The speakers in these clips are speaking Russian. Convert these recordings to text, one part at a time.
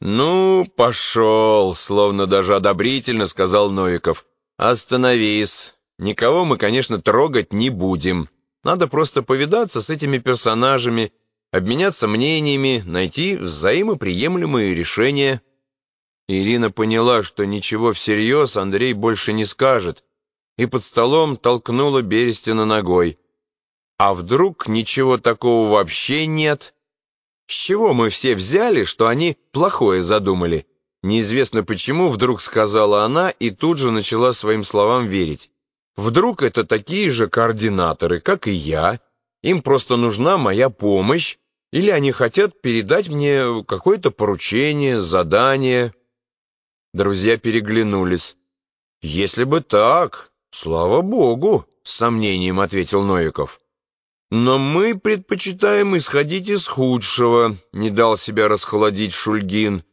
«Ну, пошел», — словно даже одобрительно сказал Новиков. «Остановись. Никого мы, конечно, трогать не будем. Надо просто повидаться с этими персонажами, обменяться мнениями, найти взаимоприемлемые решения». Ирина поняла, что ничего всерьез Андрей больше не скажет, и под столом толкнула Берестина ногой. «А вдруг ничего такого вообще нет?» С чего мы все взяли, что они плохое задумали? Неизвестно почему, вдруг сказала она и тут же начала своим словам верить. Вдруг это такие же координаторы, как и я, им просто нужна моя помощь, или они хотят передать мне какое-то поручение, задание. Друзья переглянулись. «Если бы так, слава богу», — с сомнением ответил Новиков. «Но мы предпочитаем исходить из худшего», — не дал себя расхолодить Шульгин.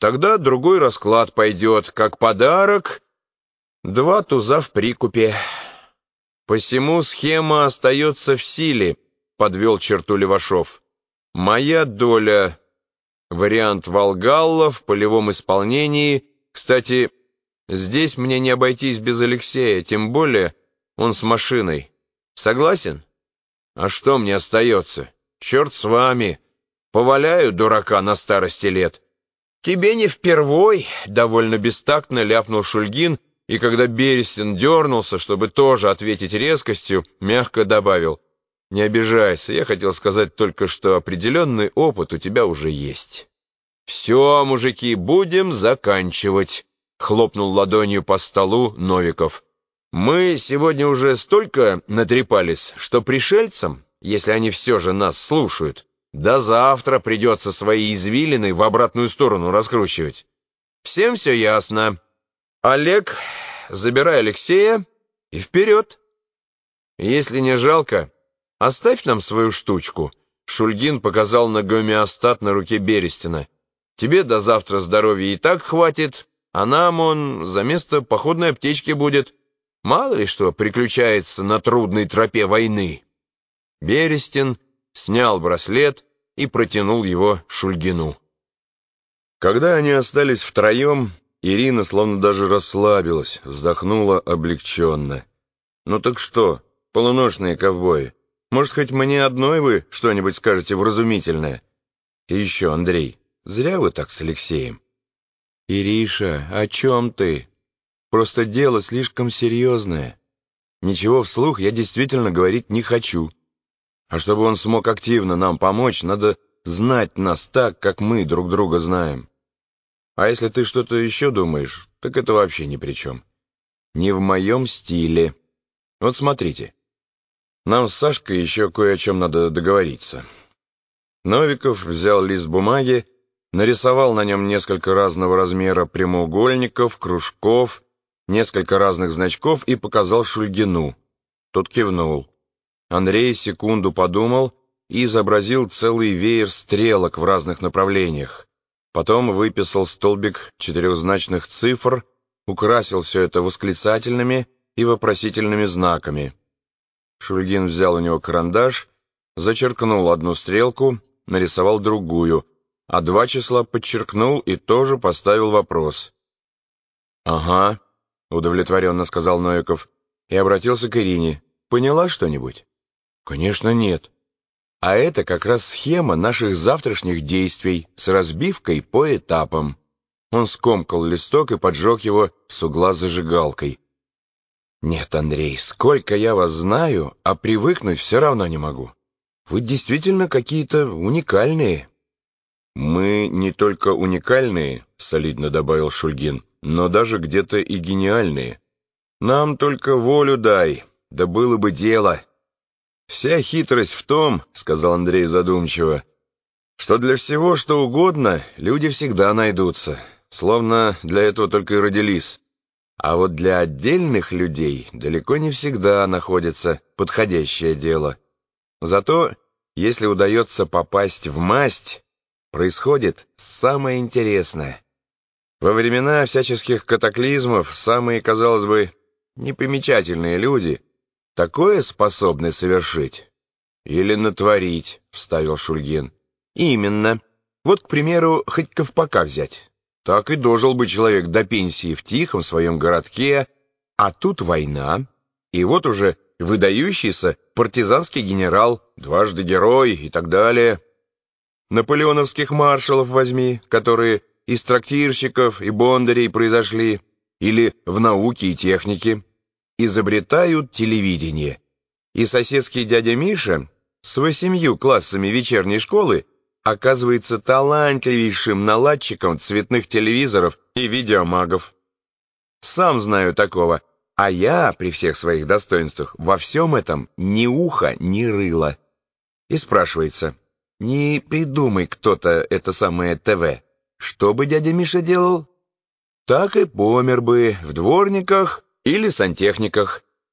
«Тогда другой расклад пойдет, как подарок. Два туза в прикупе». «Посему схема остается в силе», — подвел черту Левашов. «Моя доля. Вариант Волгалла в полевом исполнении. Кстати, здесь мне не обойтись без Алексея, тем более он с машиной. Согласен?» А что мне остается? Черт с вами. Поваляю дурака на старости лет. Тебе не впервой, довольно бестактно ляпнул Шульгин, и когда Берестин дернулся, чтобы тоже ответить резкостью, мягко добавил. Не обижайся, я хотел сказать только, что определенный опыт у тебя уже есть. Все, мужики, будем заканчивать, хлопнул ладонью по столу Новиков. Мы сегодня уже столько натрепались, что пришельцам, если они все же нас слушают, до завтра придется свои извилины в обратную сторону раскручивать. Всем все ясно. Олег, забирай Алексея и вперед. Если не жалко, оставь нам свою штучку. Шульгин показал на гомеостат на руке Берестина. Тебе до завтра здоровья и так хватит, а нам он за место походной аптечки будет. Мало ли что приключается на трудной тропе войны. Берестин снял браслет и протянул его Шульгину. Когда они остались втроем, Ирина словно даже расслабилась, вздохнула облегченно. «Ну так что, полуношные ковбои, может, хоть мне одной вы что-нибудь скажете вразумительное? И еще, Андрей, зря вы так с Алексеем». «Ириша, о чем ты?» Просто дело слишком серьезное. Ничего вслух я действительно говорить не хочу. А чтобы он смог активно нам помочь, надо знать нас так, как мы друг друга знаем. А если ты что-то еще думаешь, так это вообще ни при чем. Не в моем стиле. Вот смотрите. Нам с Сашкой еще кое о чем надо договориться. Новиков взял лист бумаги, нарисовал на нем несколько разного размера прямоугольников, кружков, несколько разных значков и показал Шульгину. Тот кивнул. Андрей секунду подумал и изобразил целый веер стрелок в разных направлениях. Потом выписал столбик четырехзначных цифр, украсил все это восклицательными и вопросительными знаками. Шульгин взял у него карандаш, зачеркнул одну стрелку, нарисовал другую, а два числа подчеркнул и тоже поставил вопрос. «Ага», — удовлетворенно сказал Новиков и обратился к Ирине. «Поняла что-нибудь?» «Конечно нет. А это как раз схема наших завтрашних действий с разбивкой по этапам». Он скомкал листок и поджег его с угла зажигалкой. «Нет, Андрей, сколько я вас знаю, а привыкнуть все равно не могу. Вы действительно какие-то уникальные». «Мы не только уникальные», — солидно добавил Шульгин, но даже где-то и гениальные. Нам только волю дай, да было бы дело. Вся хитрость в том, — сказал Андрей задумчиво, — что для всего, что угодно, люди всегда найдутся, словно для этого только и родились. А вот для отдельных людей далеко не всегда находится подходящее дело. Зато, если удается попасть в масть, происходит самое интересное — во времена всяческих катаклизмов самые, казалось бы, непримечательные люди такое способны совершить. Или натворить, вставил Шульгин. Именно. Вот, к примеру, хоть Ковпака взять. Так и дожил бы человек до пенсии в тихом своем городке, а тут война, и вот уже выдающийся партизанский генерал, дважды герой и так далее. Наполеоновских маршалов возьми, которые из трактирщиков и бондарей произошли, или в науке и технике, изобретают телевидение. И соседский дядя Миша с восемью классами вечерней школы оказывается талантливейшим наладчиком цветных телевизоров и видеомагов. Сам знаю такого, а я, при всех своих достоинствах, во всем этом ни уха, ни рыла. И спрашивается, не придумай кто-то это самое ТВ, что бы дядя Миша делал? Так и помер бы в дворниках или сантехниках.